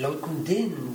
l'autre condamne